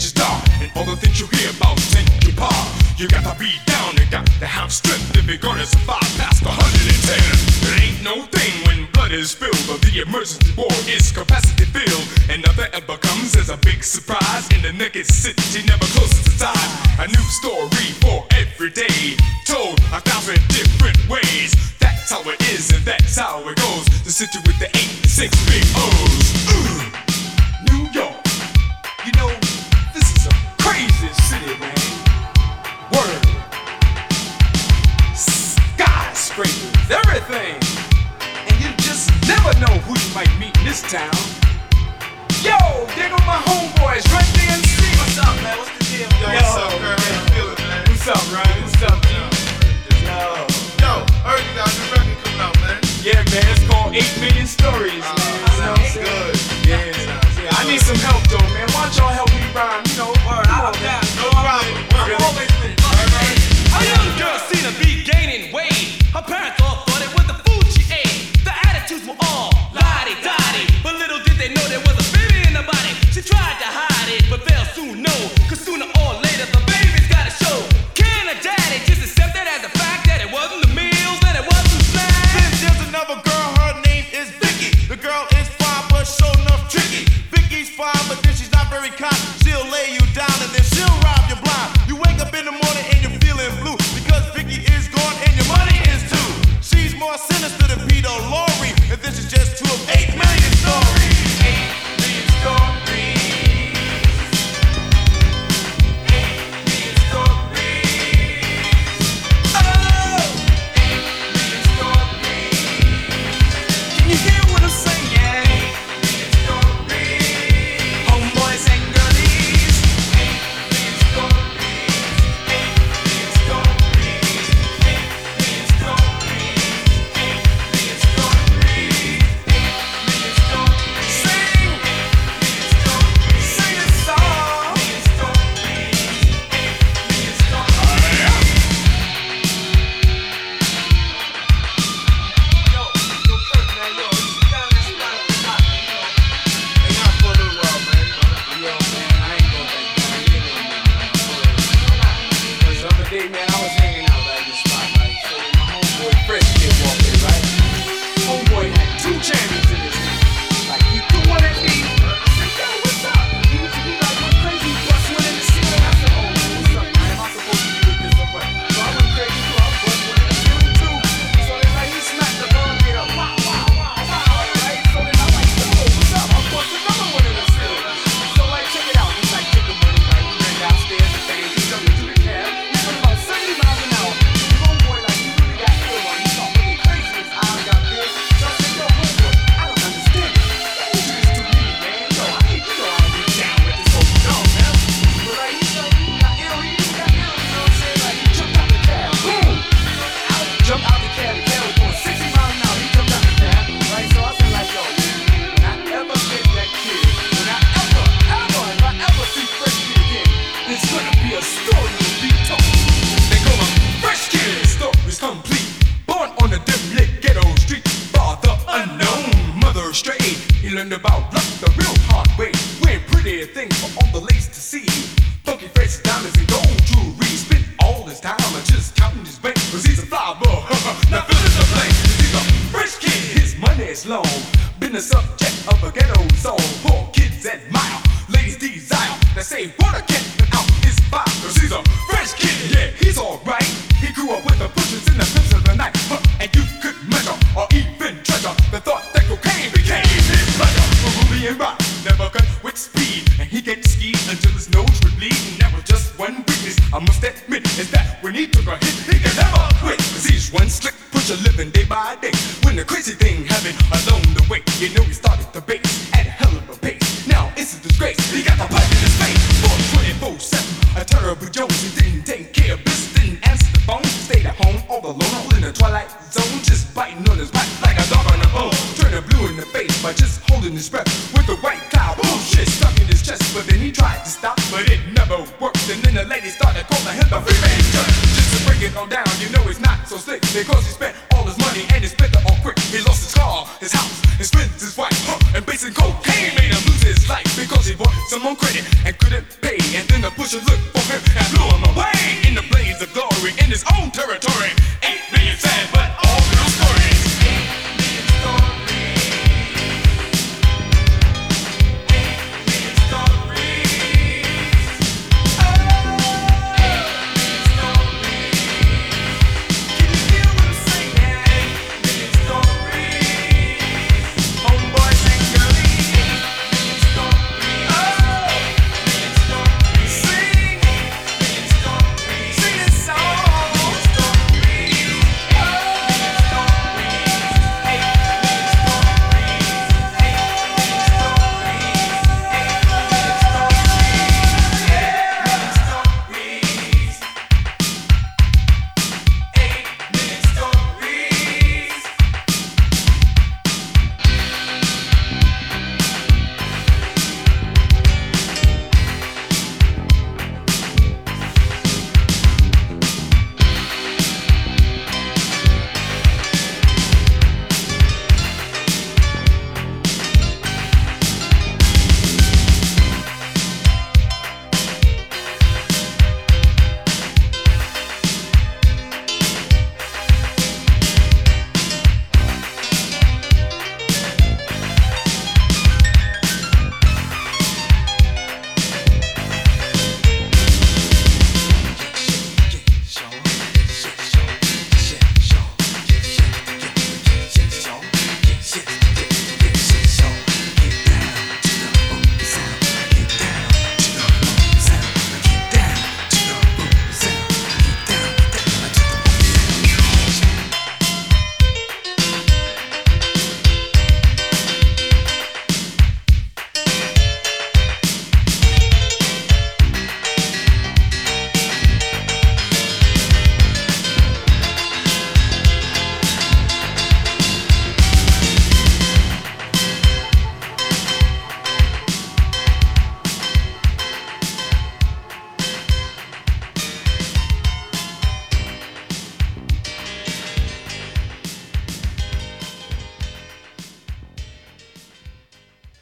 preacher's dark And all the things you hear about take your part. You got to be down and got to have strength if you're gonna survive past 110. It ain't no thing when blood is filled but the emergency war is capacity filled. And nothing ever comes as a big surprise in the naked city, never closes to time. A new story for every day, told a thousand different ways. That's how it is and that's how it goes. The city with the eight, six, three, oh. down. She'll lay you down and then she'll pretty things for all the ladies to see. Funky face, diamonds, and gold jewelry. Spent all his time and just counting his bank, cause he's a fly boy. now fill the place. He's a rich kid, his money is long. Business up. speed, and he gave ski until his nose would bleed. And that was just one weakness. I must admit is that when he took a hit, he could never quit. Cause he's one slick pusher living day by day. When the crazy thing happened along the way, you know he started to base at a hell of a pace. Now it's a disgrace. He got the punch in his face 24/7. A terrible Jones he didn't take. but then he tried to stop, but it never worked. And then the lady started calling him the freeman jerk. Just to break it all down, you know he's not so slick because he spent all his money and he spent it all quick. He lost his car, his house, his friends, his wife, huh, and basic cocaine made him lose his life because he bought some on credit and couldn't pay. And then the pusher looked